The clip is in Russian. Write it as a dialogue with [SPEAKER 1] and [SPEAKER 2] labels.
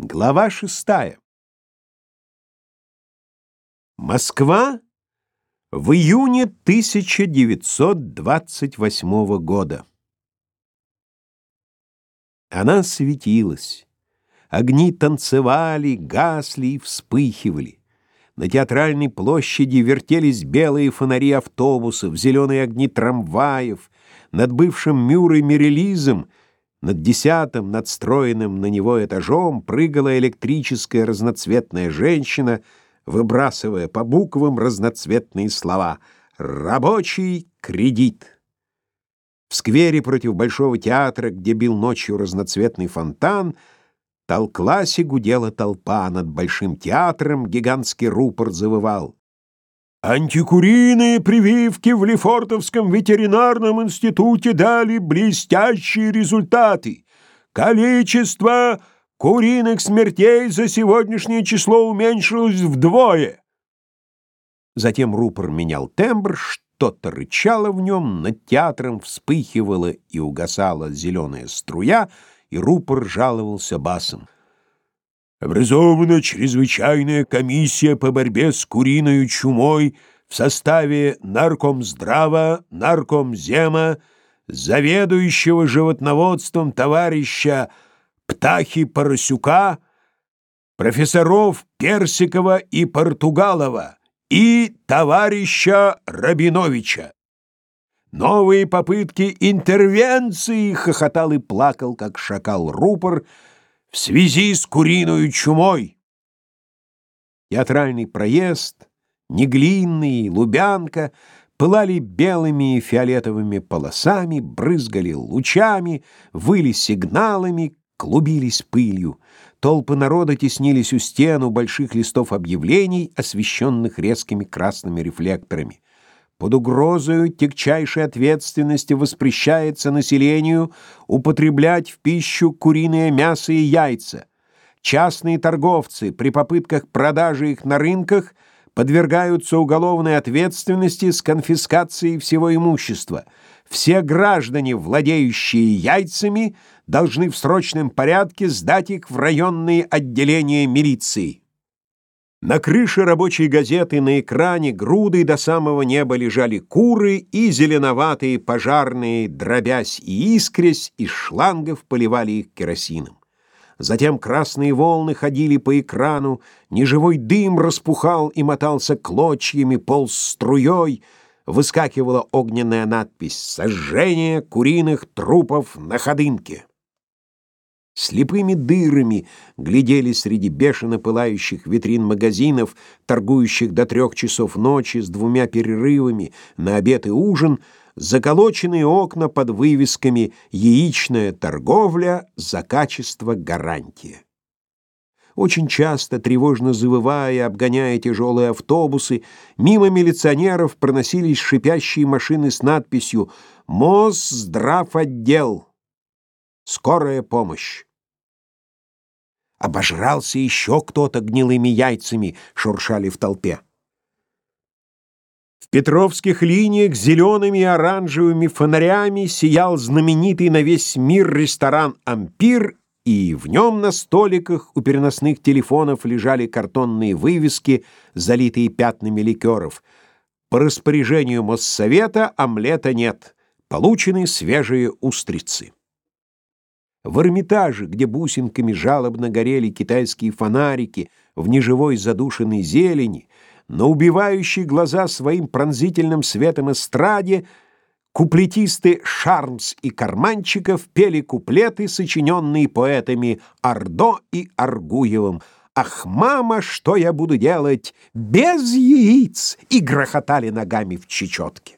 [SPEAKER 1] Глава шестая. Москва в июне 1928 года. Она светилась. Огни танцевали, гасли и вспыхивали. На театральной площади вертелись белые фонари автобусов, зеленые огни трамваев. Над бывшим Мюррей Мерилизом над десятым, надстроенным на него этажом прыгала электрическая разноцветная женщина, выбрасывая по буквам разноцветные слова «Рабочий кредит». В сквере против Большого театра, где бил ночью разноцветный фонтан, толклась и гудела толпа. Над Большим театром гигантский рупор завывал. Антикуриные прививки в Лефортовском ветеринарном институте дали блестящие результаты. Количество куриных смертей за сегодняшнее число уменьшилось вдвое. Затем рупор менял тембр, что-то рычало в нем, над театром вспыхивала и угасала зеленая струя, и рупор жаловался басом. Образована чрезвычайная комиссия по борьбе с куриной чумой в составе наркомздрава, наркомзема, заведующего животноводством товарища Птахи Поросюка, профессоров Персикова и Португалова и товарища Рабиновича. Новые попытки интервенции хохотал и плакал, как шакал рупор, в связи с куриной чумой. Театральный проезд, Неглинный, Лубянка пылали белыми и фиолетовыми полосами, брызгали лучами, выли сигналами, клубились пылью. Толпы народа теснились у стен у больших листов объявлений, освещенных резкими красными рефлекторами. Под угрозою тягчайшей ответственности воспрещается населению употреблять в пищу куриное мясо и яйца. Частные торговцы при попытках продажи их на рынках подвергаются уголовной ответственности с конфискацией всего имущества. Все граждане, владеющие яйцами, должны в срочном порядке сдать их в районные отделения милиции. На крыше рабочей газеты на экране грудой до самого неба лежали куры и зеленоватые пожарные, дробясь и искрясь, из шлангов поливали их керосином. Затем красные волны ходили по экрану, неживой дым распухал и мотался клочьями, полз струей, выскакивала огненная надпись «Сожжение куриных трупов на ходынке». Слепыми дырами глядели среди бешено пылающих витрин магазинов, торгующих до трех часов ночи с двумя перерывами на обед и ужин, заколоченные окна под вывесками «Яичная торговля за качество гарантия». Очень часто, тревожно завывая, обгоняя тяжелые автобусы, мимо милиционеров проносились шипящие машины с надписью «Мосздравотдел». Скорая помощь. Обожрался еще кто-то гнилыми яйцами, шуршали в толпе. В петровских линиях зелеными и оранжевыми фонарями сиял знаменитый на весь мир ресторан «Ампир», и в нем на столиках у переносных телефонов лежали картонные вывески, залитые пятнами ликеров. По распоряжению Моссовета омлета нет. Получены свежие устрицы. В Эрмитаже, где бусинками жалобно горели китайские фонарики в неживой задушенной зелени, на убивающей глаза своим пронзительным светом эстраде куплетисты Шармс и Карманчиков пели куплеты, сочиненные поэтами Ордо и Аргуевым. «Ах, мама, что я буду делать без яиц?» и грохотали ногами в чечетке.